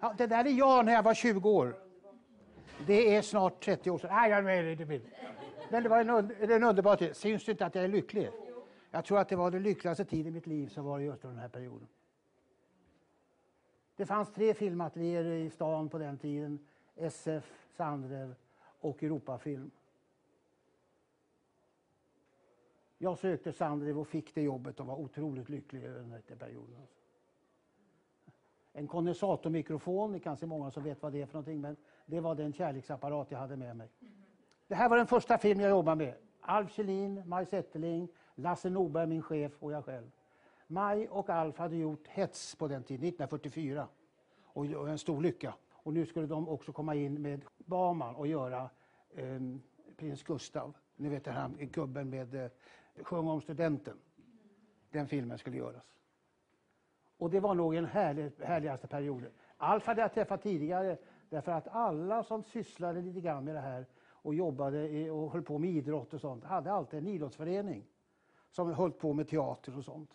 Ja, det där är jag när jag var 20 år. Det är snart 30 år sedan. Nej, jag är lite bild. Men det var en, under, en underbar tid. Syns det inte att jag är lycklig? Jag tror att det var den lyckligaste tiden i mitt liv som var just den här perioden. Det fanns tre filmateljéer i stan på den tiden. SF, Sandrev och Europafilm. Jag sökte Sandrev och fick det jobbet och var otroligt lycklig över den här perioden. En kondensatormikrofon, det är många som vet vad det är för någonting, men det var den kärleksapparat jag hade med mig. Det här var den första film jag jobbade med. Alf Kjellin, Maj Zetterling, Lasse Norberg, min chef och jag själv. Maj och Alf hade gjort Hets på den tiden, 1944. Och en stor lycka. Och nu skulle de också komma in med Baman och göra eh, Prins Gustav. Ni vet den här gubben med eh, Sjung om studenten. Den filmen skulle göras. Och det var nog den härlig, härligaste perioden. Alf hade jag träffat tidigare därför att alla som sysslade lite grann med det här och jobbade och höll på med idrott och sånt hade alltid en idrottsförening som höll på med teater och sånt.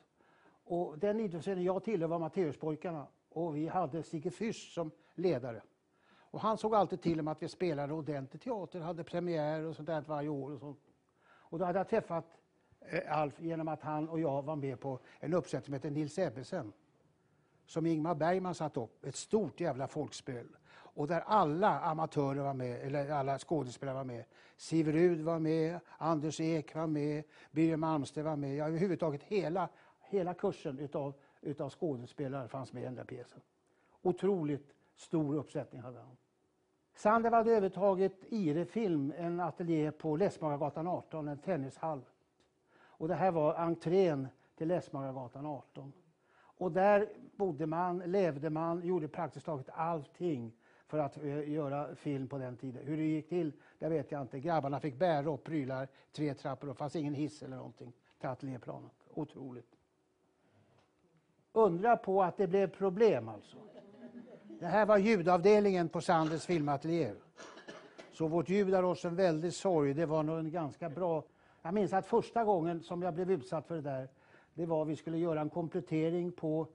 Och den idrottsförening jag tillhör var Matteuspojkarna och vi hade Sigge Fürst som ledare. Och han såg alltid till att vi spelade ordentlig teater, hade premiär och sånt där varje år. Och, sånt. och då hade jag träffat eh, Alf genom att han och jag var med på en uppsättning som heter Nils Ebbesen som Ingmar Bergman satt upp, ett stort jävla folkspel. Och där alla amatörer var med, eller alla skådespelare var med. Siverud var med, Anders Ek var med, Birger Malmstedt var med. Ja, överhuvudtaget hela, hela kursen utav, utav skådespelare fanns med i den där pjäsen. Otroligt stor uppsättning hade han. Sander hade övertagit Ire Film, en ateljé på Läsmagargatan 18, en tennishall. Och det här var entrén till Läsmagargatan 18. Och där bodde man, levde man, gjorde praktiskt taget allting för att uh, göra film på den tiden. Hur det gick till, det vet jag inte. Grabbarna fick bära upp prylar tre trappor och det fanns ingen hiss eller någonting till ateljéplanet. Otroligt. Undra på att det blev problem alltså. Det här var ljudavdelningen på Sanders filmateljé. Så vårt ljud har oss en väldig sorg. Det var nog en ganska bra... Jag minns att första gången som jag blev utsatt för det där det var att vi skulle göra en komplettering på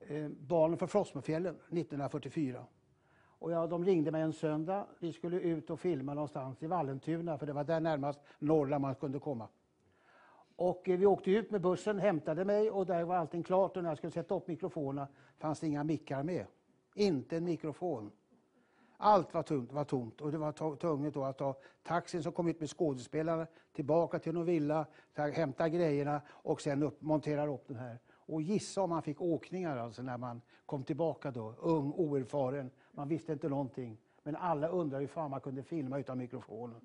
eh, Barnen för Frostmofjällen 1944. Och ja, de ringde mig en söndag. Vi skulle ut och filma någonstans i Vallentuna för det var där närmast Norrland man kunde komma. Och eh, vi åkte ut med bussen, hämtade mig och där var allting klart och när jag skulle sätta upp mikrofonerna fanns det inga mickar med. Inte en mikrofon. Allt var tomt, var tomt och det var tvunget att ta taxin som kom ut med skådespelarna tillbaka till någon villa, hämta grejerna och sen upp, montera upp den här. Och gissa om man fick åkningar alltså när man kom tillbaka då, ung, oerfaren. Man visste inte någonting. Men alla undrade hur fan man kunde filma utan mikrofonen.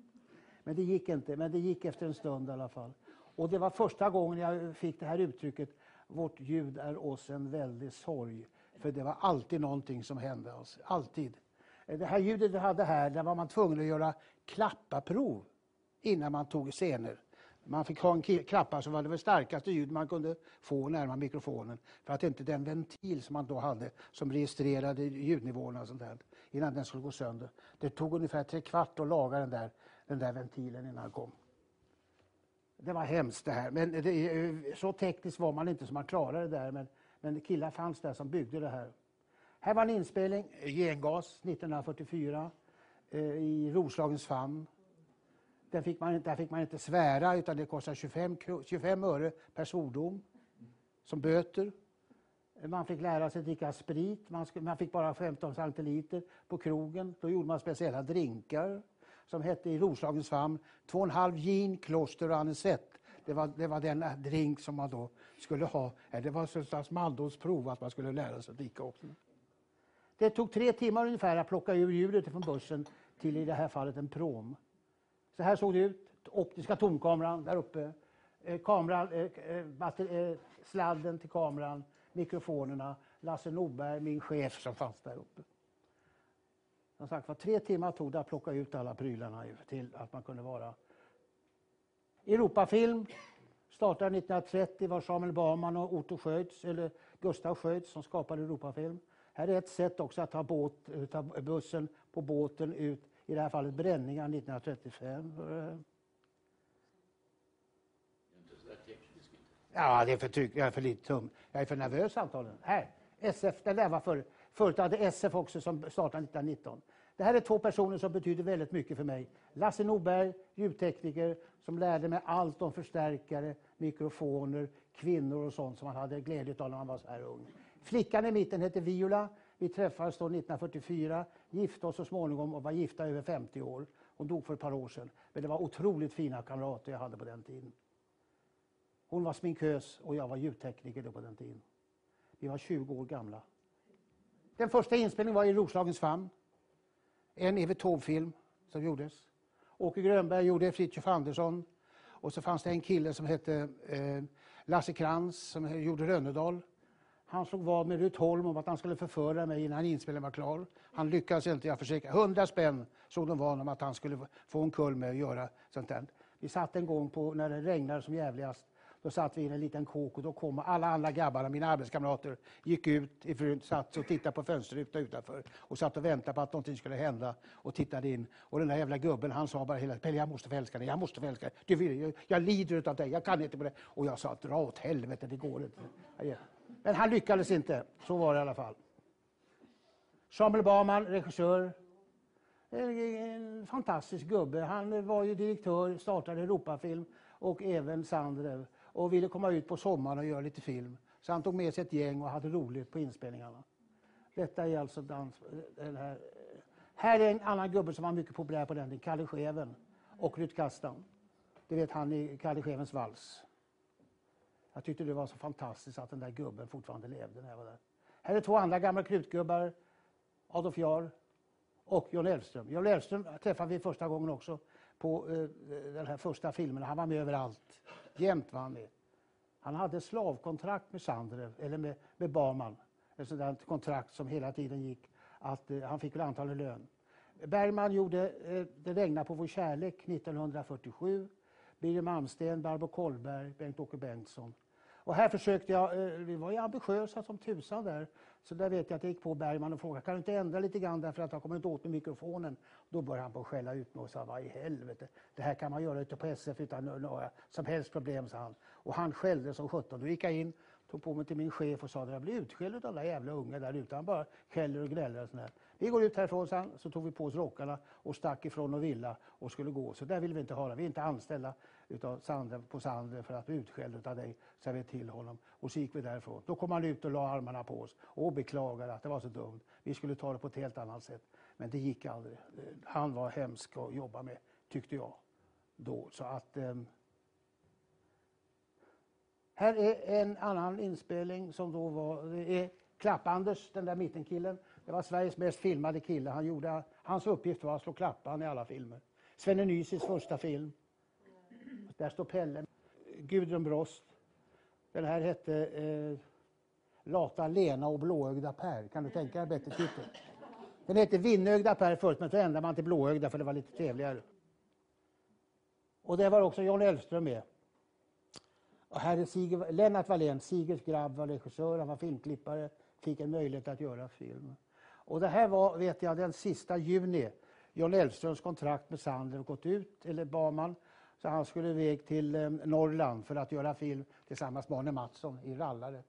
Men det gick inte, men det gick efter en stund i alla fall. Och det var första gången jag fick det här uttrycket, vårt ljud är oss en väldig sorg. För det var alltid någonting som hände oss, alltid. Eh, det här ljudet vi hade här, där var man tvungen att göra klappaprov innan man tog scener. Man fick ha en klappa som var det starkaste ljud man kunde få närmare mikrofonen. För att inte den ventil som man då hade som registrerade ljudnivåerna och sånt där, innan den skulle gå sönder. Det tog ungefär tre kvart att laga den där, den där ventilen innan den kom. Det var hemskt det här. Men det, eh, så tekniskt var man inte som man klarade det där. Men, men killar fanns där som byggde det här. Här var en inspelning, eh, Gengas 1944 eh, i Roslagens famn. Där fick, man, där fick man inte svära utan det kostade 25, 25 öre per svordom som böter. Man fick lära sig dricka sprit, man, skulle, man fick bara 15 centiliter på krogen. Då gjorde man speciella drinkar som hette i Roslagens famn 2,5 gin, kloster och anisett. Det var, det var den eh, drink som man då skulle ha. Det var ett slags mandomsprov att man skulle lära sig att dricka också. Det tog tre timmar ungefär att plocka ur ljudet från bussen till i det här fallet en prom. Så här såg det ut. Optiska tomkameran där uppe. Eh, kameran, eh, eh batter, eh, sladden till kameran, mikrofonerna, Lasse Norberg, min chef som fanns där uppe. Som sagt var, tre timmar tog det att plocka ut alla prylarna till att man kunde vara Europafilm startade 1930 var Samuel Bahman och Otto Skötz, eller Gustav Skötz som skapade Europafilm. Här är ett sätt också att ta, båt, ta bussen på båten ut, i det här fallet bränningar 1935. Ja, det är för, tryck, jag är för lite tum. Jag är för nervös antagligen. Här, SF, den där var för Förut hade SF också som startade 1919. Det här är två personer som betyder väldigt mycket för mig. Lasse Norberg, ljudtekniker, som lärde mig allt om förstärkare, mikrofoner, kvinnor och sånt som man hade glädje av när man var så här ung. Flickan i mitten heter Viola. Vi träffades då 1944, gifte oss så småningom och var gifta över 50 år. Hon dog för ett par år sedan. Men det var otroligt fina kamrater jag hade på den tiden. Hon var sminkös och jag var ljudtekniker då på den tiden. Vi var 20 år gamla. Den första inspelningen var i Roslagens famn. En Evert Taube-film som gjordes. Åke Grönberg gjorde Fritiof Andersson. Och så fanns det en kille som hette eh, Lasse Krantz som gjorde Rönnedal. Han slog vad med Rut Holm om att han skulle förföra mig innan inspelningen var klar. Han lyckades inte, jag försäkrar. Hundra spänn såg de vad om att han skulle få en kull med att göra sånt där. Vi satt en gång på, när det regnade som jävligast då satt vi i en liten kåk och då kom alla andra grabbarna, mina arbetskamrater, gick ut ifrån, satt och tittade på fönsterrutan utanför och satt och väntade på att någonting skulle hända och tittade in. Och den där jävla gubben han sa bara hela tiden, jag måste förälska dig, jag måste förälska dig. Du vill, jag, jag lider av dig, jag kan inte på det. Och jag sa, dra åt helvete, det går inte. Men han lyckades inte, så var det i alla fall. Samuel Barman, regissör. En fantastisk gubbe. Han var ju direktör, startade Europafilm och även Sandrev och ville komma ut på sommaren och göra lite film. Så han tog med sig ett gäng och hade roligt på inspelningarna. Detta är alltså dans, den här. Här är en annan gubbe som var mycket populär på den tiden, Kalle Scheven och Rut Kastan. Det vet han i Kalle Schevens vals. Jag tyckte det var så fantastiskt att den där gubben fortfarande levde när jag var där. Här är två andra gamla krutgubbar. Adolf Jarl och John Elfström. John Elfström träffade vi första gången också på eh, den här första filmen. Han var med överallt. Jämt var han med. Han hade slavkontrakt med Sandrev, eller med, med Barman. Ett sådant kontrakt som hela tiden gick att eh, han fick väl antagligen lön. Bergman gjorde eh, Det regnar på vår kärlek 1947. Birger Malmsten, Barbro Kollberg, Bengt-Åke Bengtsson. Och här försökte jag, eh, vi var ju ambitiösa som tusan där. Så där vet jag att jag gick på Bergman och frågade, kan du inte ändra lite grann därför att jag kommer inte åt med mikrofonen. Då började han på att skälla ut mig och sa, vad i helvete, det här kan man göra ute på SF utan några som helst problem, sa han. Och han skällde som sjutton. Då gick jag in, tog på mig till min chef och sa, jag blir utskälld av alla jävla unga där ute. Han bara skäller och gnäller och sådär. Vi går ut härifrån sen, så tog vi på oss rockarna och stack ifrån och villa och skulle gå. Så där vill vi inte höra. Vi är inte anställda utav Sandra, på Sandra för att bli utskälld av dig, sa vi till honom. Och så gick vi därifrån. Då kom han ut och la armarna på oss och beklagade att det var så dumt. Vi skulle ta det på ett helt annat sätt. Men det gick aldrig. Han var hemsk att jobba med, tyckte jag. Då. Så att... Eh, här är en annan inspelning som då var... Det är Klapp-Anders, den där mittenkillen. Det var Sveriges mest filmade kille. Han gjorde, hans uppgift var att slå klappan i alla filmer. Svenne Nysis första film. Där står Pelle. Gudrun Brost. Den här hette eh, Lata Lena och blåögda Per. Kan du tänka dig bättre titel? Den hette Vinnögda Per först, men så ändrade man till blåögda för det var lite trevligare. Och det var också John Elfström med. Och här är Siger, Lennart Wallén, Sigurds grabb, var regissör, han var filmklippare, fick en möjlighet att göra film. Och det här var, vet jag, den sista juni. John Elfströms kontrakt med Sander gått ut, eller Barman. Så han skulle iväg till eh, Norrland för att göra film tillsammans med Arne Mattsson i Rallare.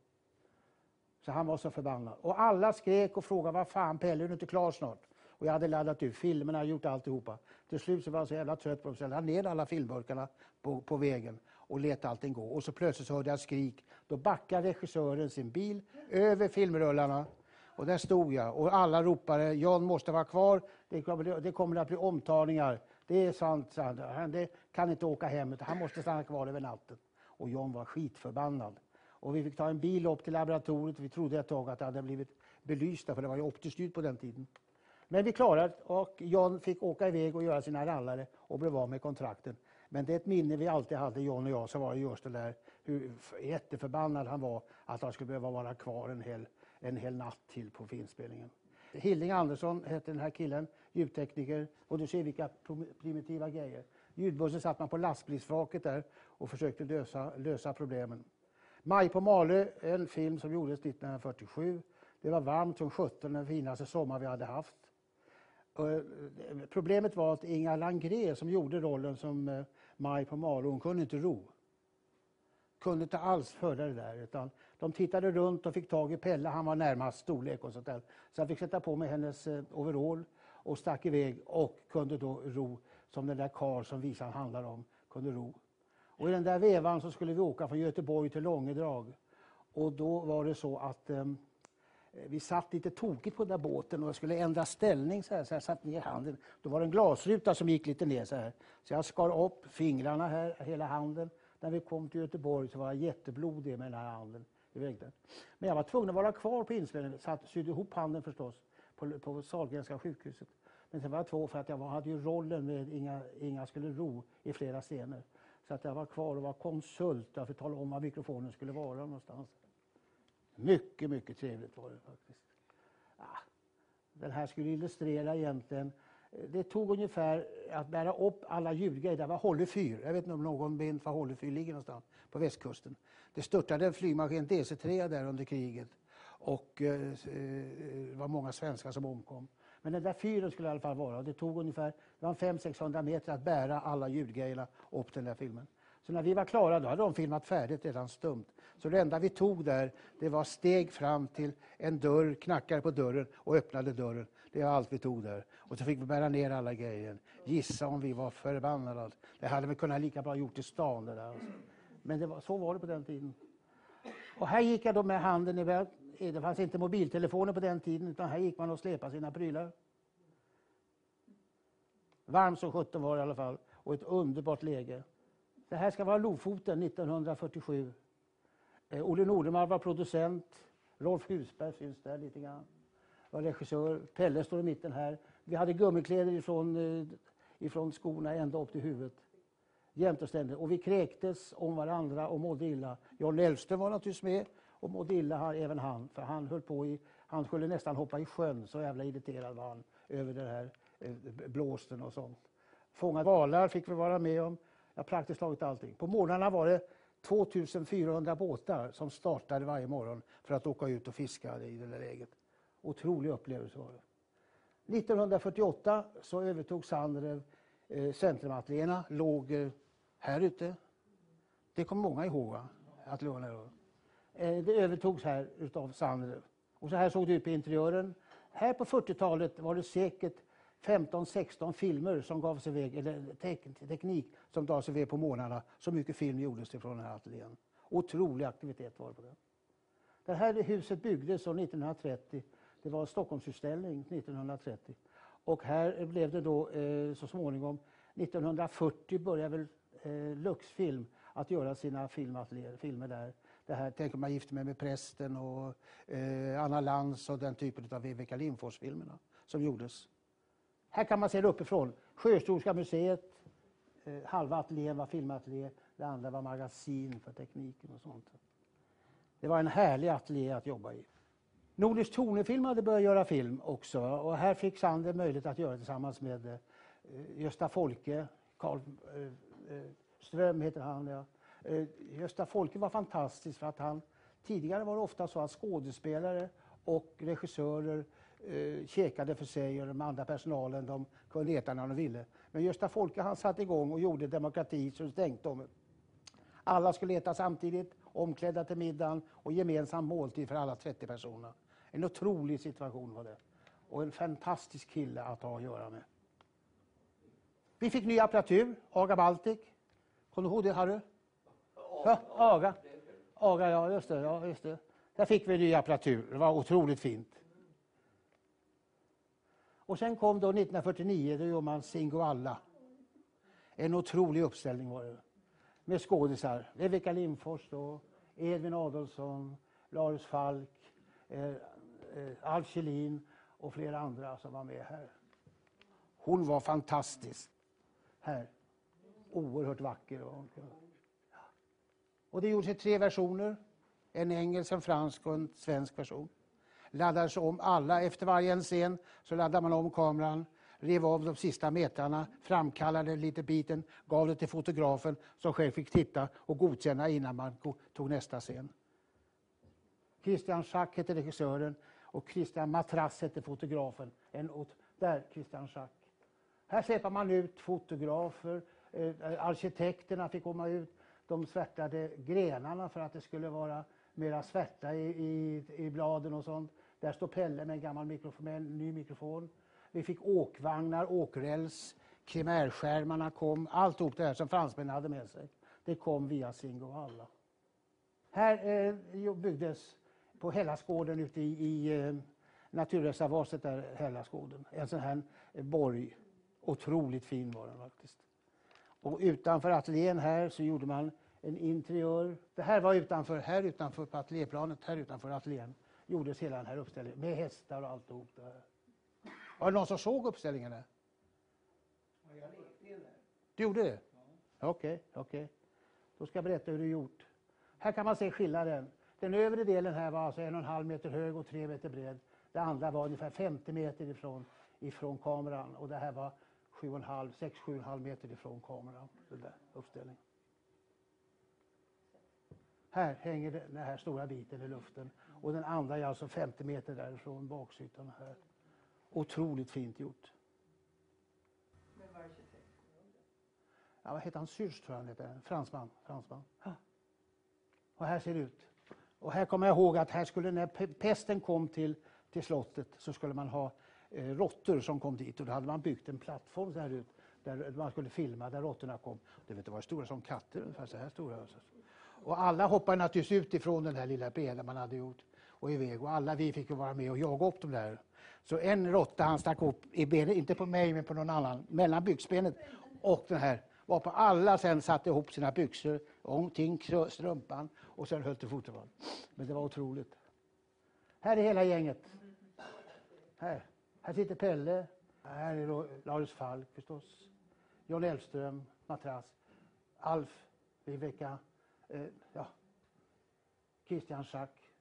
Så han var så förbannad. Och alla skrek och frågade vad fan Pelle, är du inte klar snart? Och jag hade laddat ut filmerna, gjort alltihopa. Till slut så var jag så jävla trött på dem så jag laddade ner alla filmburkarna på, på vägen och lät allting gå. Och så plötsligt så hörde jag skrik. Då backade regissören sin bil över filmrullarna och där stod jag och alla ropade John måste vara kvar, det kommer, det kommer att bli omtalningar. Det är sant, sant. Han det kan inte åka hem, utan han måste stanna kvar över natten. Och John var skitförbannad. Och vi fick ta en bil upp till laboratoriet. Vi trodde ett tag att det hade blivit belysta, för det var ju optiskt ljud på den tiden. Men vi klarade och John fick åka iväg och göra sina rallare och blev av med kontrakten. Men det är ett minne vi alltid hade, John och jag, så var det just det där hur jätteförbannad han var att han skulle behöva vara kvar en hel, en hel natt till på inspelningen. Hilding Andersson hette den här killen, ljudtekniker. Och du ser vilka primitiva grejer. Ljudbussen satt man på lastbilsvraket där och försökte lösa, lösa problemen. Maj på Malö, en film som gjordes 1947. Det var varmt som sjutton, den finaste sommar vi hade haft. Eh, problemet var att Inga Langré som gjorde rollen som eh, Maj på Malö, hon kunde inte ro kunde inte alls föra det där. Utan de tittade runt och fick tag i Pelle, han var närmast storlek och sånt där. Så jag fick sätta på mig hennes eh, overall och stack iväg och kunde då ro som den där karl som visan handlar om kunde ro. Och i den där vevan så skulle vi åka från Göteborg till Långedrag. Och då var det så att ehm, eh, vi satt lite tokigt på den där båten och jag skulle ändra ställning så här, så jag satt ner handen. Då var det en glasruta som gick lite ner så här. Så jag skar upp fingrarna här, hela handen. När vi kom till Göteborg så var jag jätteblodig med den här handen. Men jag var tvungen att vara kvar på inspelningen. Jag sydde ihop handen förstås på, på Sahlgrenska sjukhuset. Men sen var jag två för att jag var, hade ju rollen med Inga, Inga skulle ro i flera scener. Så att jag var kvar och var konsult för att tala om var mikrofonen skulle vara någonstans. Mycket, mycket trevligt var det faktiskt. Ja, den här skulle illustrera egentligen det tog ungefär att bära upp alla ljudgrejer. Det var Hålle fyr. Jag vet inte om någon vet var Hålle fyr ligger någonstans på västkusten. Det störtade en flygmaskin DC-3 där under kriget och eh, det eh, var många svenskar som omkom. Men den där fyren skulle i alla fall vara. Det tog ungefär 500-600 meter att bära alla ljudgrejerna upp till den där filmen. Så när vi var klara då hade de filmat färdigt redan stumt. Så det enda vi tog där det var steg fram till en dörr, knackade på dörren och öppnade dörren. Det var allt vi tog där. Och så fick vi bära ner alla grejer. Gissa om vi var förbannade. Alltså. Det hade vi kunnat lika bra gjort i stan. Det där. Alltså. Men det var, så var det på den tiden. Och här gick jag då med handen i Det fanns inte mobiltelefoner på den tiden utan här gick man och släpade sina prylar. Varmt som sjutton var det i alla fall och ett underbart läge. Det här ska vara Lofoten 1947. Eh, Olle Nordemar var producent. Rolf Husberg syns där lite grann. Var regissör. Pelle står i mitten här. Vi hade gummikläder ifrån, eh, ifrån skorna ända upp till huvudet. Jämt och ständigt. Och vi kräktes om varandra och mådde illa. John Elfström var naturligtvis med och mådde illa även han. För han höll på i, han skulle nästan hoppa i sjön, så jävla irriterad var han över den här eh, blåsten och sånt. Fånga valar fick vi vara med om. Ja, praktiskt taget allting. På morgnarna var det 2400 båtar som startade varje morgon för att åka ut och fiska i det där läget. Otrolig upplevelse var det. 1948 så övertog Sandrev eh, centrumateljéerna, låg eh, här ute. Det kommer många ihåg va? Att låna eh, det övertogs här utav Sandrev. Och så här såg det ut på interiören. Här på 40-talet var det säkert 15-16 filmer som gavs iväg, eller teknik som gavs iväg på månaderna. Så mycket film gjordes ifrån den här ateljén. Otrolig aktivitet var det på den. Det här huset byggdes 1930. Det var en Stockholmsutställning 1930. Och här blev det då eh, så småningom, 1940 började väl eh, Luxfilm att göra sina filmer där. Det här tänk om jag gifte mig med prästen och eh, Anna Lantz och den typen av Viveka Lindfors-filmerna som gjordes. Här kan man se det uppifrån. Sjöhistoriska museet, eh, halva ateljén var filmateljé, det andra var magasin för tekniken och sånt. Det var en härlig ateljé att jobba i. Nordisk Tornefilm hade börjat göra film också och här fick Sander möjlighet att göra det tillsammans med eh, Gösta Folke, Carl eh, eh, Ström heter han. Ja. Eh, Gösta Folke var fantastisk för att han tidigare var det ofta så att skådespelare och regissörer eh, käkade för sig och de andra personalen de kunde äta när de ville. Men Gösta Folke han satte igång och gjorde demokrati så stänkte om. Alla skulle äta samtidigt, omklädda till middagen och gemensam måltid för alla 30 personer. En otrolig situation var det. Och en fantastisk kille att ha att göra med. Vi fick ny apparatur, Aga Baltic. Kommer du ihåg det Harry? Ja, Aga. Aga, ja just det. Ja, just det. Där fick vi ny apparatur. Det var otroligt fint. Och sen kom då 1949, då gjorde man Singoalla. En otrolig uppställning var det. Med skådisar. Rebecka Lindfors då, Edvin Adolfsson, Lars Falk, eh, eh, Alf Kjellin och flera andra som var med här. Hon var fantastisk. Här. Oerhört vacker. Och, och det gjordes i tre versioner. En engelsk, en fransk och en svensk version laddades om alla. Efter varje scen så laddade man om kameran, rev av de sista metrarna, framkallade lite biten, gav det till fotografen som själv fick titta och godkänna innan man tog nästa scen. Christian Schack hette regissören och Christian Matrass hette fotografen. En, där, Christian Schack. Här släpper man ut fotografer, eh, arkitekterna fick komma ut, De svärtade grenarna för att det skulle vara mera svärta i, i, i bladen och sånt. Där står Pelle med en gammal mikrofon, med en ny mikrofon. Vi fick åkvagnar, åkräls, krimärskärmarna kom. Alltihop det här som fransmännen hade med sig. Det kom via Singovalla. Här eh, byggdes på Hellasgården ute i, i eh, naturreservatet där Hellasgården. En sån här eh, borg. Otroligt fin var den faktiskt. Och utanför ateljén här så gjorde man en interiör. Det här var utanför, här utanför på ateljéplanet, här utanför ateljén gjordes hela den här uppställningen med hästar och alltihop. Där. Var det någon som såg uppställningen där? Ja, jag lekte ju där. Du gjorde det? Okej, okej. Då ska jag berätta hur du gjort. Här kan man se skillnaden. Den övre delen här var alltså en och en halv meter hög och tre meter bred. Det andra var ungefär 50 meter ifrån, ifrån kameran och det här var 6-7,5 meter ifrån kameran. Den där uppställningen. Här hänger den här stora biten i luften och den andra är alltså 50 meter därifrån baksidan här. Otroligt fint gjort. Men var 26? Ja, vad heter han? Syrs tror jag han heter. Fransman. Fransman. Ja. Och här ser det ut. Och här kommer jag ihåg att här skulle när pe- pesten kom till, till slottet så skulle man ha eh, råttor som kom dit och då hade man byggt en plattform så här ut där man skulle filma där råttorna kom. Det var stora som katter, ungefär så här stora. Och alla hoppade naturligtvis ut ifrån den här lilla pelen man hade gjort och iväg och alla vi fick ju vara med och jaga upp dem där. Så en råtta han stack upp i benet, inte på mig men på någon annan, mellan byxbenet och den här. Varpå alla sen satte ihop sina byxor omkring strumpan och sen höll till fortfarande. Men det var otroligt. Här är hela gänget. Här, här sitter Pelle. Här är då Lars Falk förstås. John Elfström, Matras. Alf, Viveka. Eh, ja. Christian Schack.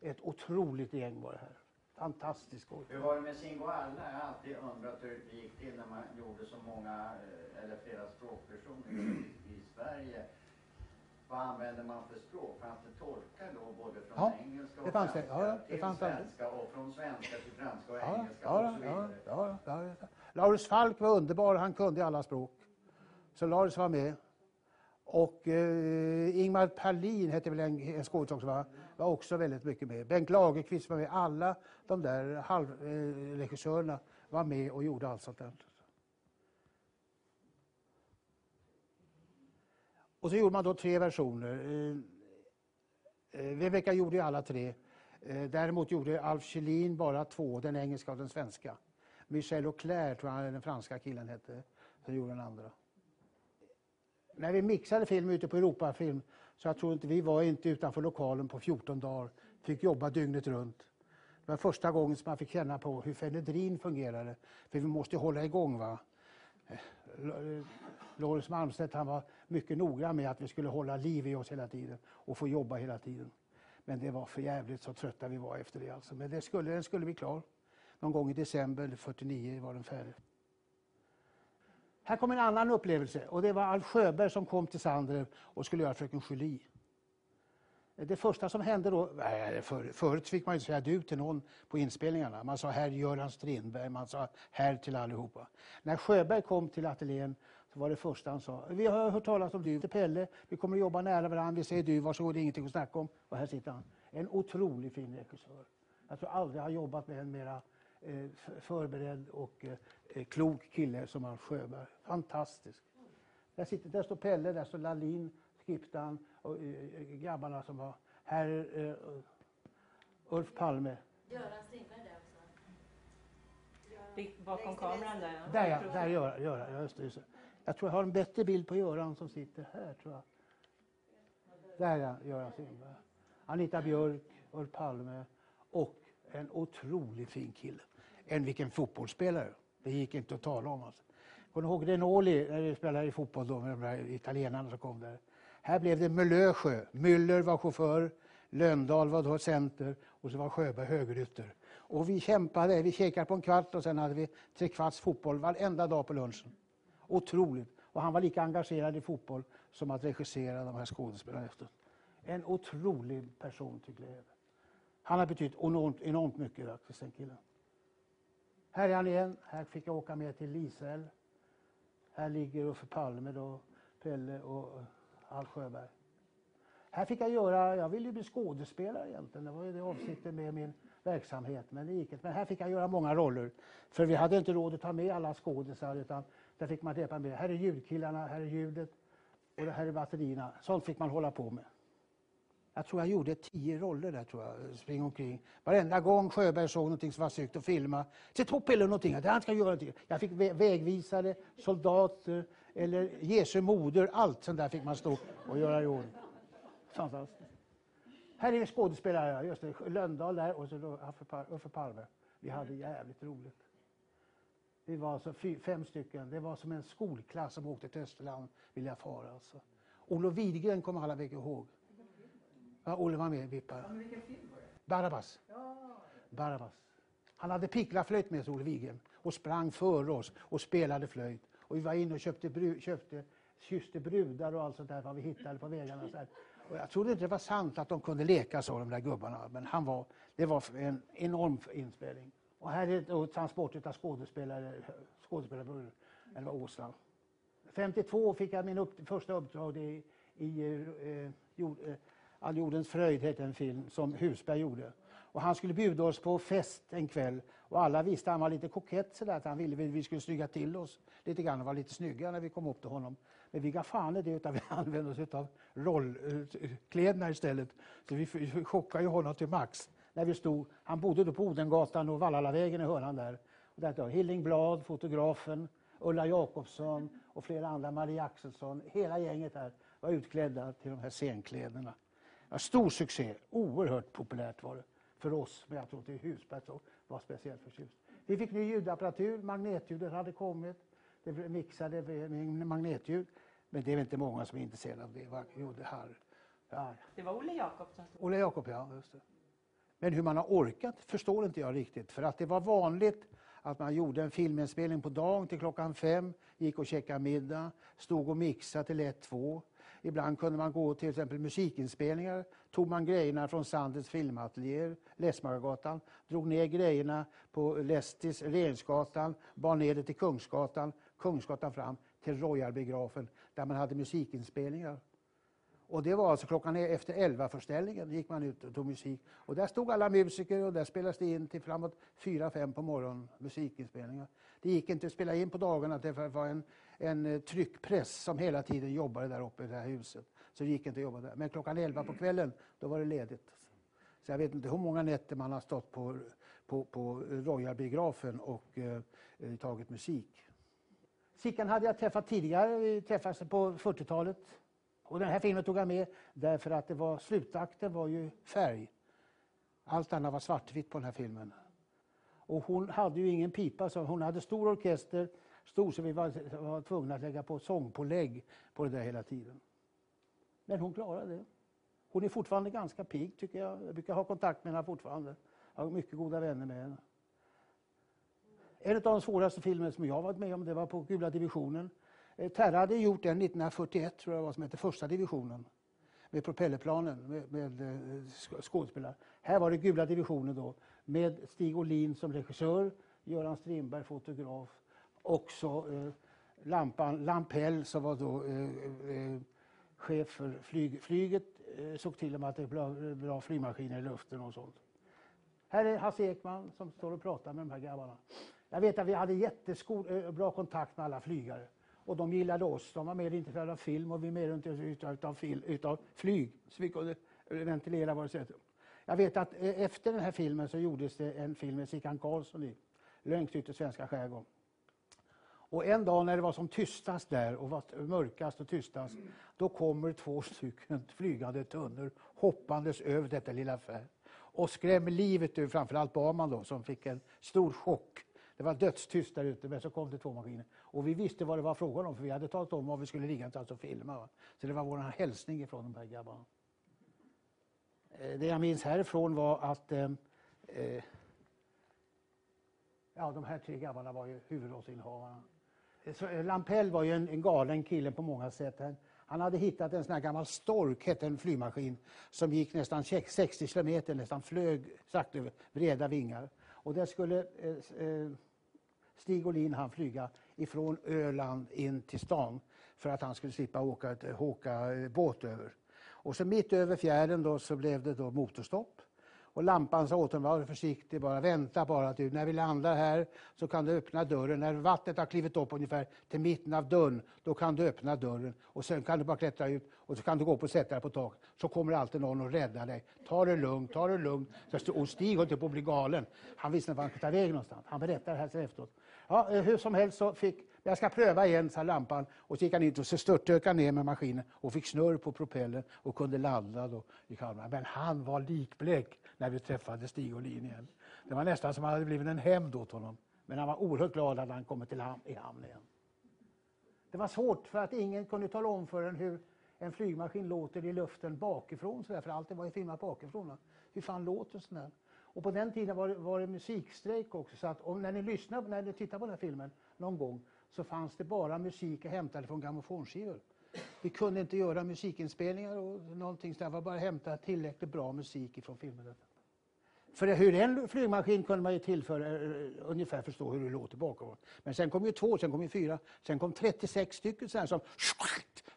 Ett otroligt gäng var det här. Fantastiskt skoj. Hur var det med Singoalla? Jag har alltid undrat hur det gick till när man gjorde så många, eh, eller flera språkversioner i Sverige. Vad använde man för språk? Fanns det tolkar då både från Ja, engelska och fanns det. franska Ja, det till fanns svenska och från svenska till franska och Ja, engelska ja, och så ja, vidare? ja, ja, ja. Laurus Falk var underbar, han kunde alla språk. Så Laurus var med. Och eh, Ingmar Perlin hette väl en, en skådis också, var, var också väldigt mycket med. Bengt Lagerqvist var med. Alla de där halvregissörerna eh, var med och gjorde allt sånt där. Och så gjorde man då tre versioner. Eh, eh Viveka gjorde ju alla tre. Eh, Däremot gjorde Alf Kjellin bara två, den engelska och den svenska. Michel Auclair, tror jag den franska killen hette, som gjorde den andra. När vi mixade film ute på Europafilm så jag tror inte vi var inte utanför lokalen på 14 dagar. Fick jobba dygnet runt. Det var första gången som man fick känna på hur fenedrin fungerade. För vi måste hålla igång. Va? Eh, Lawrence Malmstedt han var mycket noggrann med att vi skulle hålla liv i oss hela tiden och få jobba hela tiden. Men det var för jävligt så trötta vi var efter det. Alltså. Men det skulle, den skulle bli klar. Någon gång i december 49 var den färdig. Här kom en annan upplevelse och det var Alf Sjöberg som kom till Sandrev och skulle göra Fröken Julie. Det första som hände då, för, förut fick man ju säga du till någon på inspelningarna. Man sa herr Göran Strindberg, man sa herr till allihopa. När Sjöberg kom till ateljén så var det första han sa, vi har hört talas om du till Pelle, vi kommer att jobba nära varandra, vi säger du, varsågod, det är ingenting att snacka om. Och här sitter han. En otroligt fin regissör. Jag tror aldrig jag har jobbat med en mera förberedd och eh, klok kille som Alf Sjöberg. Fantastisk. Där, sitter, där står Pelle, där står Lalin, Skiptan och eh, grabbarna som var här. Eh, Ulf Palme. Göran Strindberg där också. Bakom kameran där ja. Där ja, där gör, gör, ja, just det, just det. Jag tror jag har en bättre bild på Göran som sitter här tror jag. Där ja, Göran Strindberg. Anita Björk, Ulf Palme och en otroligt fin kille än vilken fotbollsspelare. Det gick inte att tala om. Alltså. Kommer ni ihåg Denoli när vi spelade i fotboll då med de där italienarna som kom där? Här blev det Mölösjö. Müller var chaufför, Lönndahl var då center och så var Sjöberg högerytter. Och vi kämpade, vi kikade på en kvart och sen hade vi tre kvarts fotboll varenda dag på lunchen. Otroligt. Och han var lika engagerad i fotboll som att regissera de här skådespelarna efter. En otrolig person tycker jag. Han har betytt enormt, enormt mycket faktiskt, den killen. Här är han igen. Här fick jag åka med till Israel. Här ligger Uffe Palme, då, Pelle och eh, Alf Sjöberg. Här fick jag göra, jag ville ju bli skådespelare egentligen. Det var ju det avsikten med min verksamhet. Men det gick inte. Men här fick jag göra många roller. För vi hade inte råd att ta med alla skådisar utan där fick man repa med. Här är ljudkillarna, här är ljudet och det här är batterierna. Sånt fick man hålla på med. Jag tror jag gjorde tio roller där, tror jag. Spring omkring. Varenda gång Sjöberg såg någonting som var snyggt att filma. Sätt upp eller någonting, att han ska göra någonting. Jag fick vägvisare, soldater eller Jesu moder. Allt sånt där fick man stå och göra i ordning. Fantastiskt. Här är skådespelare, just det, Lönndahl där och så Uffe Palme. Vi hade jävligt roligt. Vi var alltså fem stycken. Det var som en skolklass som åkte till Österland, vill jag fara. Alltså. Olof Widgren kommer alla väl ihåg. Ja, Olle var med, Vippar. Ja, vilken film var det? Barabbas. Ja. Barabbas. Han hade picklaflöjt med sig, Olle Widgren, och sprang före oss och spelade flöjt. Och vi var inne och köpte, bru, köpte kysste brudar och allt sånt där vad vi hittade på vägarna. Så här. Och jag trodde inte det var sant att de kunde leka så, de där gubbarna. Men han var, det var en enorm inspelning. Och här är då transport av skådespelare, skådespelare eller var Åsland. 52 fick jag min upp, första uppdrag i, i eh, jord, eh, All jordens fröjd hette en film som Husberg gjorde. Och han skulle bjuda oss på fest en kväll och alla visste att han var lite kokett sådär att han ville att vi skulle snygga till oss lite grann och vara lite snygga när vi kom upp till honom. Men vi gav fan i det utan vi använde oss av rollkläderna istället. Så vi chockade ju honom till max när vi stod. Han bodde då på Odengatan och Vallalavägen i hörnan där. Och där Hilling Blad, fotografen, Ulla Jakobsson och flera andra, Marie Axelsson. Hela gänget här var utklädda till de här scenkläderna. Ja, stor succé, oerhört populärt var det för oss, men jag tror inte Husberg var speciellt förtjust. Vi fick ny ljudapparatur, magnetljudet hade kommit, det mixade med magnetljud. Men det är inte många som är intresserade av det. Jo, det, här. Ja. det var Olle Jakobsson. Olle Jakob, ja. Just det. Men hur man har orkat förstår inte jag riktigt. För att det var vanligt att man gjorde en filminspelning på dagen till klockan fem, gick och käkade middag, stod och mixade till ett, två. Ibland kunde man gå till exempel musikinspelningar. Tog man grejerna från Sandens filmateljéer, Läsmargatan, drog ner grejerna på Lestis, Regeringsgatan, bar ner det till Kungsgatan, Kungsgatan fram till Royalbiografen där man hade musikinspelningar. Och det var alltså klockan e- efter 11-förställningen gick man ut och tog musik. Och där stod alla musiker och där spelades det in till framåt 4-5 på morgonen, musikinspelningar. Det gick inte att spela in på dagarna, det var en, en eh, tryckpress som hela tiden jobbade där uppe i det här huset. Så det gick inte att jobba där. Men klockan 11 på kvällen, då var det ledigt. Så jag vet inte hur många nätter man har stått på, på, på Royalbiografen och eh, eh tagit musik. Sickan hade jag träffat tidigare, vi träffades på 40-talet. Och den här filmen tog jag med därför att det var, slutakten var ju färg. Allt annat var svartvitt på den här filmen. Och hon hade ju ingen pipa, så hon hade stor orkester, stor så vi var, var tvungna att lägga på sångpålägg på det där hela tiden. Men hon klarade det. Hon är fortfarande ganska pigg tycker jag. Jag brukar ha kontakt med henne fortfarande. Jag har mycket goda vänner med henne. En av de svåraste filmerna som jag varit med om det var på Gula divisionen. Eh, Terra hade gjort den 1941, tror jag var, som hette Första divisionen. Med propellerplanen, med, med eh, skådespelare. Här var det Gula divisionen då, med Stig Olin som regissör, Göran Strindberg fotograf, också eh, Lampan, Lampell som var då eh, eh, chef för flyg, flyget, eh, såg till att det blev eh, bra flygmaskiner i luften och sånt. Här är Hasse Ekman som står och pratar med de här grabbarna. Jag vet att vi hade jättebra kontakt med alla flygare. Och de gillade oss. De var mer intresserade av film och vi mer intresserade av, utav flyg. Så vi kunde ventilera våra sätt. Jag vet att eh, efter den här filmen så gjordes det en film med Sickan Karlsson i längst ut i svenska skärgården. Och en dag när det var som tystast där och var mörkast och tystast, då kommer två stycken flygande tunnor hoppandes över detta lilla fär och skrämmer livet ur framförallt Baman då som fick en stor chock det var dödstyst där ute, men så kom det två maskiner. Och vi visste vad det var frågan om, för vi hade talat om var vi skulle ligga och alltså filma. Va? Så det var vår hälsning ifrån de här grabbarna. Eh, det jag minns härifrån var att eh, eh, ja, de här tre grabbarna var ju huvudrollsinnehavarna. Eh, Lampell var ju en, en, galen kille på många sätt. Han hade hittat en sån här gammal Stork, hette en flygmaskin, som gick nästan 60 kilometer, nästan flög sakta över breda vingar. Och där skulle eh, eh, Stig Olin han flyga ifrån Öland in till stan för att han skulle slippa åka, åka båt över. Och så mitt över fjärden då så blev det då motorstopp. Och lampan sa åt honom, var försiktig bara, vänta bara. Du. När vi landar här så kan du öppna dörren. När vattnet har klivit upp ungefär till mitten av dörren, då kan du öppna dörren. Och sen kan du bara klättra ut och så kan du gå upp och sätta dig på taket. Så kommer alltid någon och rädda dig. Ta det lugnt, ta det lugnt. Och Stig höll inte på att bli galen. Han visste inte var han skulle ta vägen någonstans. Han berättade det här sen efteråt. Ja, eh, hur som helst så fick jag ska pröva igen, sa lampan. Och så gick han in och så störtdök han ner med maskinen och fick snurr på propellen och kunde landa då i Kalmar. Men han var likblek när vi träffade Stig Olin igen. Det var nästan som att han hade blivit en hämnd åt honom. Men han var oerhört glad att han kommit till ham i hamn igen. Det var svårt för att ingen kunde tala om för en hur en flygmaskin låter i luften bakifrån. Så där, för allt var ju filmat bakifrån. Hur fan låter sån där? Och på den tiden var det, var det musikstrejk också. Så att om, när ni lyssnar, när ni tittar på den här filmen någon gång så fanns det bara musik hämtad från grammofonskivor. Vi kunde inte göra musikinspelningar och någonting sådär. det var bara att hämta tillräckligt bra musik från filmen. För hur en flygmaskin kunde man ju tillföra, eh, eh, ungefär förstå hur det låter bakom. Men sen kom ju två, sen kom ju fyra, sen kom 36 stycken så här som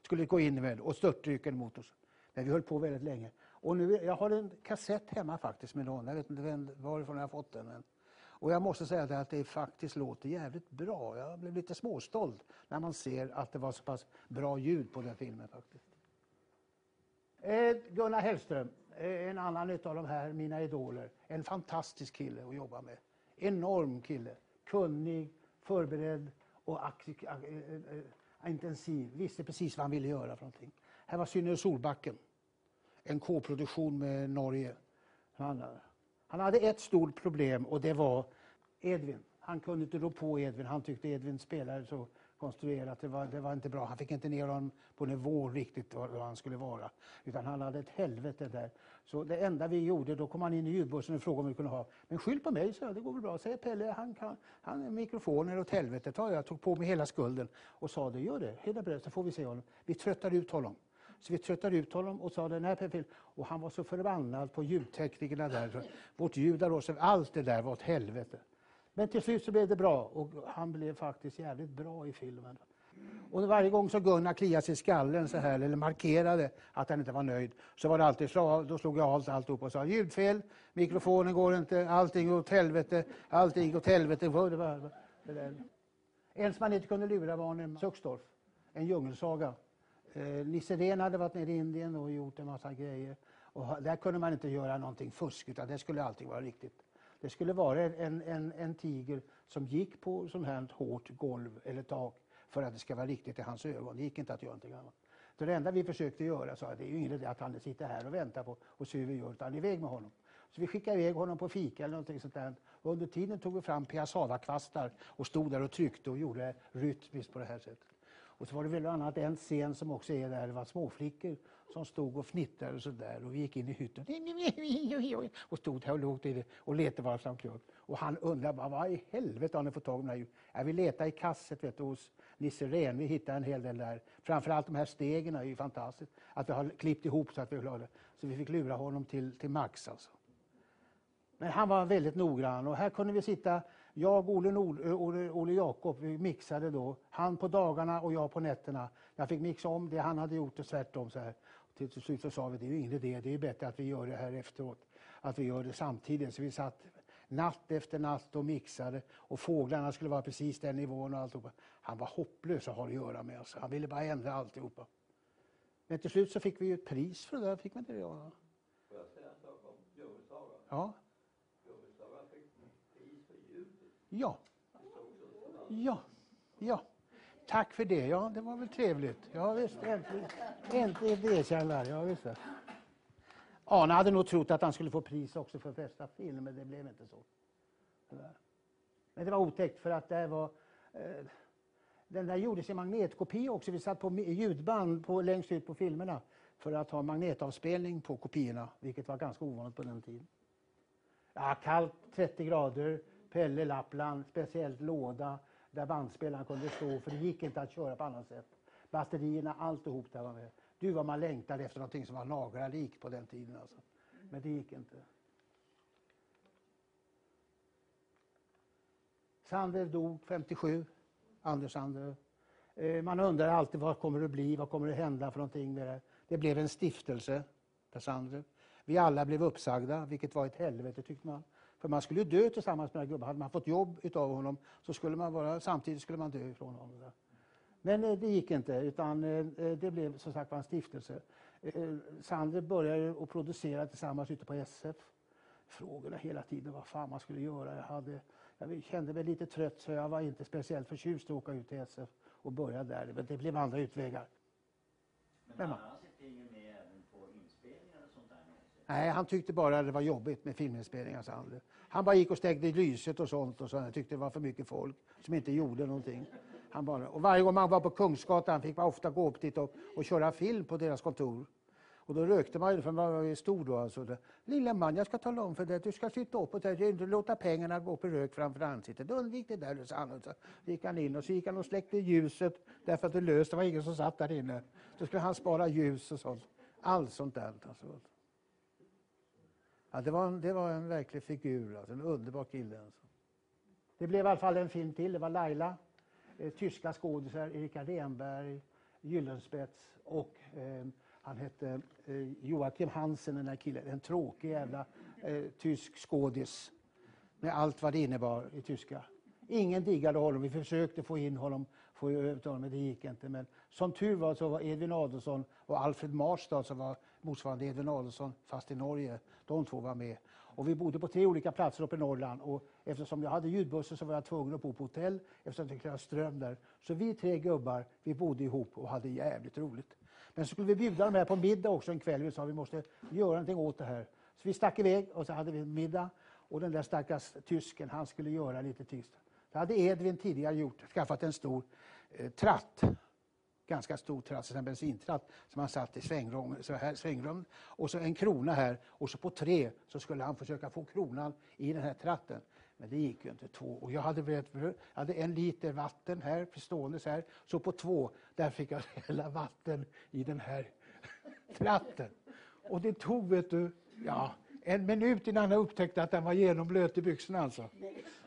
skulle gå in med och störtdyka mot oss. Men vi höll på väldigt länge. Och nu, jag har en kassett hemma faktiskt med någon, jag vet inte varifrån jag har fått den. Men och jag måste säga att det faktiskt låter jävligt bra. Jag blev lite småstolt när man ser att det var så pass bra ljud på den filmen faktiskt. Eh, Gunnar Hellström, eh, en annan av de här mina idoler. En fantastisk kille att jobba med. Enorm kille. Kunnig, förberedd och eh, eh, intensiv. Visste precis vad han ville göra för någonting. Här var Synne Solbacken. En K-produktion med Norge. Han hade ett stort problem och det var Edvin. Han kunde inte rå på Edvin. Han tyckte Edvin spelade så konstruerat. Det var, det var inte bra. Han fick inte ner honom på nivå riktigt vad han skulle vara. Utan han hade ett helvete där. Så det enda vi gjorde, då kom han in i ljudbussen och frågade om vi kunde ha. Men skyll på mig, så det går väl bra. Säger Pelle, han kan, han mikrofoner åt helvete. Jag tog på mig hela skulden och sa det, gör det, hela bröd, så får vi se honom. Vi tröttar ut honom. Så vi tröttade ut honom och sa den här film. Och han var så förbannad på ljudteknikerna där. Vårt ljud där allt det där var åt helvete. Men till slut så blev det bra och han blev faktiskt jävligt bra i filmen. Och varje gång som Gunnar kliade sig i skallen så här, eller markerade att han inte var nöjd, så var det alltid, då slog jag av alltihop och sa ljudfel, mikrofonen går inte, allting går åt helvete, allting går åt helvete. Det var, det där. En som man inte kunde lura var en Suxdorf, en djungelsaga. Eh, Nisse Rehn hade varit nere i Indien och gjort en massa grejer. Och där kunde man inte göra någonting fusk, utan det skulle alltid vara riktigt. Det skulle vara en, en, en tiger som gick på sånt här hårt golv eller tak för att det ska vara riktigt i hans ögon. Det gick inte att göra någonting annat. Det enda vi försökte göra så att det är ju ingen idé att han sitter här och väntar på och ser hur vi gör, utan iväg med honom. Så vi skickade iväg honom på fika eller någonting sånt där. Och under tiden tog vi fram piassavakvastar och stod där och tryckte och gjorde rytmiskt på det här sättet. Och så var det väl annat en scen som också är där det var småflickor som stod och fnittrade så där Och vi gick in i hytten och stod här och låg i det och letade var som kul. Och han undrade bara, vad i helvete har ni fått tag i? den här Vi letade i kasset vet du, hos Nisse Rehn. Vi hittade en hel del där. Framförallt de här stegen är ju fantastiskt. Att vi har klippt ihop så att vi klarade Så vi fick lura honom till, till max alltså. Men han var väldigt noggrann och här kunde vi sitta jag, Ole, Nord, eh, Olle, Olle Jakob, vi mixade då. Han på dagarna och jag på nätterna. Jag fick mixa om det han hade gjort och tvärtom. Så här. Till, slut så sa vi det är ingen idé, det är bättre att vi gör det här efteråt. Att vi gör det samtidigt. Så vi satt natt efter natt och mixade och fåglarna skulle vara precis den nivån och alltihopa. Han var hopplös att ha att göra med. Alltså. Han ville bara ändra alltihopa. Men till slut så fick vi ju ett pris för det där. Fick man inte det? Får jag säga en sak om Djurgårdssagan? Ja. Ja. Ja. Ja. Tack för det. Ja, det var väl trevligt. Ja, visst, äntligen, äntligen ett erkännande. Ja, visst. Arne hade nog trott att han skulle få pris också för bästa film, men det blev inte så. Men det var otäckt för att det var... Eh, den där gjordes i magnetkopia också. Vi satt på ljudband på, längst ut på filmerna för att ha magnetavspelning på kopiorna, vilket var ganska ovanligt på den tiden. Ja, kallt, 30 grader, Pelle Lappland, speciellt låda där bandspelaren kunde stå för det gick inte att köra på annat sätt. Batterierna, alltihop där var med. Du vad man längtade efter någonting som var naglarlikt på den tiden alltså. Men det gick inte. Sandrev dog 57, Anders Sandrev. Eh, man undrar alltid vad kommer det bli, vad kommer det hända för någonting med det. Det blev en stiftelse, Per Sandre. Vi alla blev uppsagda, vilket var ett helvete tyckte man. För man skulle ju dö tillsammans med den här gubben. Hade man fått jobb utav honom så skulle man vara, samtidigt skulle man dö ifrån honom. Men eh, det gick inte, utan eh, eh, det blev som sagt en stiftelse. Eh, Sandre började att producera tillsammans ute på SF. Frågorna hela tiden vad fan man skulle göra. Jag, hade, jag kände mig lite trött så jag var inte speciellt förtjust att åka ut till SF och börja där. Men det blev andra utvägar. Men han sitter ingen med även på inspelningar och sånt där? Nej, han tyckte bara det var jobbigt med filminspelningar. Så han, han bara gick och stängde lyset och sånt och så. Han tyckte det var för mycket folk som inte gjorde någonting. Han bara, och varje gång man var på Kungsgatan fick man ofta gå upp dit och, och köra film på deras kontor. Och då rökte man ju, för man var ju stor då. Alltså. Lilla man, jag ska tala om för dig du ska sitta upp och där, inte låta pengarna gå på rök framför ansiktet. Undvik det där, sa han. Så gick han in och så gick han och släckte ljuset därför att det löst, det var ingen som satt där inne. Då skulle han spara ljus och sånt. Allt sånt där. Alltså. Ja, det, var en, det var en verklig figur, alltså. en underbar kille. Alltså. Det blev i alla fall en film till, det var Laila. Eh, tyska skådisar, Erika Renberg, Gyllenspets och eh, han hette eh, Joakim Hansen, den där killen. En tråkig jävla eh, tysk skådis. Med allt vad det innebar i tyska. Ingen diggade honom. Vi försökte få in honom, få honom, men det gick inte. Men som tur var så var Edvin Adolfsson och Alfred Marstad som var motsvarande Edvin Adolfsson fast i Norge. De två var med. Och vi bodde på tre olika platser uppe i Norrland och eftersom jag hade ljudbussen så var jag tvungen att bo på hotell eftersom det krävdes ström där. Så vi tre gubbar, vi bodde ihop och hade jävligt roligt. Men så skulle vi bjuda dem här på middag också en kväll. Vi sa att vi måste göra någonting åt det här. Så vi stack iväg och så hade vi middag. Och den där stackars tysken, han skulle göra lite tyst. Det hade Edvin tidigare gjort, skaffat en stor eh, tratt. Ganska stor tratt, en bensintratt som han satt i svängrum, så här, svängrum. Och så en krona här och så på tre så skulle han försöka få kronan i den här tratten. Men det gick ju inte. två. Och jag hade, jag hade en liter vatten här, stående så här. Så på två, där fick jag hälla vatten i den här tratten. Och det tog, vet du, ja, en minut innan jag upptäckte att den var genomblöt i byxorna alltså.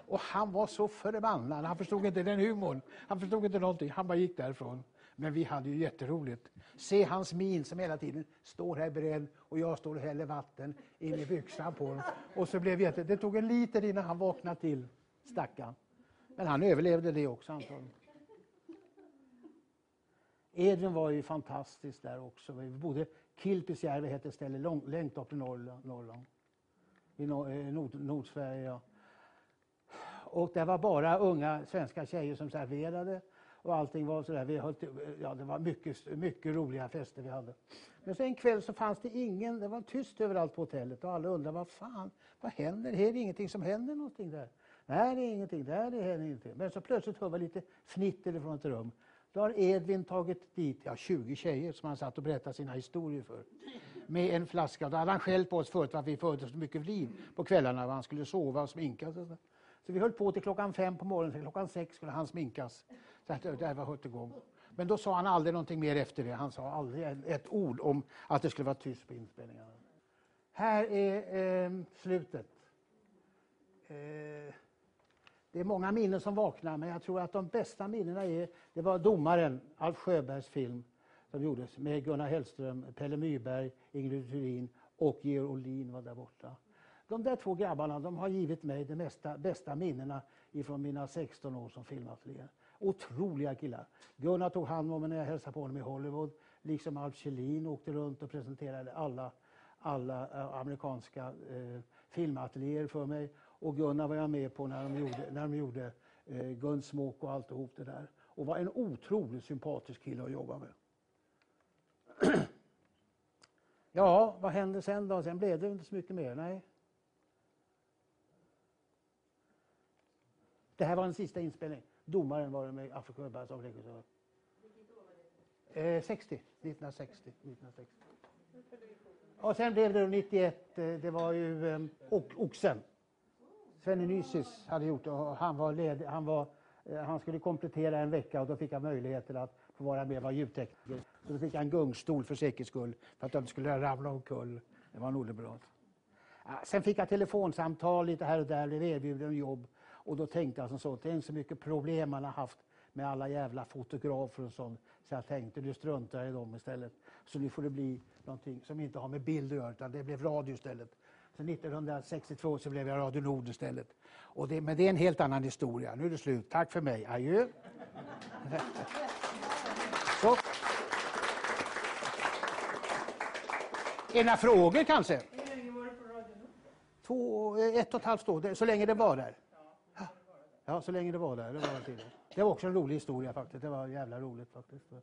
Och han var så förbannad. Han förstod inte den humorn. Han förstod inte någonting. Han bara gick därifrån. Men vi hade ju jätteroligt. Se hans min som hela tiden står här beredd och jag står och häller vatten in i byxan på honom. Och så blev jätte... Det tog en liter innan han vaknade till, stackarn. Men han överlevde det också antagligen. Edvin var ju fantastisk där också. Vi bodde Kilpisjärvi hette stället långt upp i Norrland. I eh, Nord, Nordsverige. Ja. Och det var bara unga svenska tjejer som serverade och allting var sådär. Vi höll till, ja, det var mycket, mycket roliga fester vi hade. Men så en kväll så fanns det ingen, det var tyst överallt på hotellet och alla undrade vad fan, vad händer? Här är det ingenting som händer någonting där. Nej, det är ingenting, där det händer ingenting. Men så plötsligt hör vi lite fnitter från ett rum. Då har Edvin tagit dit ja, 20 tjejer som han satt och berättade sina historier för. Med en flaska. Då hade han skällt på oss förut för att vi förde så mycket liv på kvällarna. Han skulle sova och sminka Och så. vi höll på till klockan fem på morgonen. Till klockan sex skulle han sminkas. Så att det var igång. Men då sa han aldrig någonting mer efter det. Han sa aldrig ett ord om att det skulle vara tyst på inspelningarna. Här är eh, slutet. Eh, det är många minnen som vaknar, men jag tror att de bästa minnena är, det var Domaren, Alf Sjöbergs film som gjordes med Gunnar Hellström, Pelle Myrberg, Ingrid Thurin och Georg Olin var där borta. De där två grabbarna de har givit mig de mesta, bästa minnena ifrån mina 16 år som filmateljé. Otroliga killar. Gunnar tog hand om mig när jag hälsade på honom i Hollywood. Liksom Alf Kjellin åkte runt och presenterade alla, alla eh, amerikanska eh, filmateljéer för mig. Och Gunnar var jag med på när de gjorde, när de gjorde eh, Gunsmoke och alltihop det där. Och var en otroligt sympatisk kille att jobba med. ja, vad hände sen då? Sen blev det inte så mycket mer. Nej. Det här var en sista inspelning. Domaren var det med Afrika Öberg som regissör. Eh, 60, 1960. 1960. Och sen blev det 91, eh, det var ju eh, Oxen. Svenne Nysis hade gjort det och han var ledig, han, var, eh, han skulle komplettera en vecka och då fick han möjlighet till att få vara med och vara ljudtekniker. Så då fick han gungstol för säkerhets skull, för att de inte skulle ramla omkull. Det var nog bra. Ah, sen fick jag telefonsamtal lite här och där, blev erbjuden jobb och då tänkte jag som så, tänk så mycket problem man har haft med alla jävla fotografer och sånt. Så jag tänkte nu struntar jag i dem istället. Så nu får det bli någonting som inte har med bild att göra utan det blev radio istället. Så 1962 så blev jag Radio Nord istället. Och det, men det är en helt annan historia. Nu är det slut. Tack för mig. Adjö. Så. Ena frågor kanske? Hur länge var du på Radio Nord? Två, eh, ett och ett halvt år, så länge det var där. Ja, så länge det var där. Det var, det var också en rolig historia faktiskt. Det var jävla roligt faktiskt. Eh,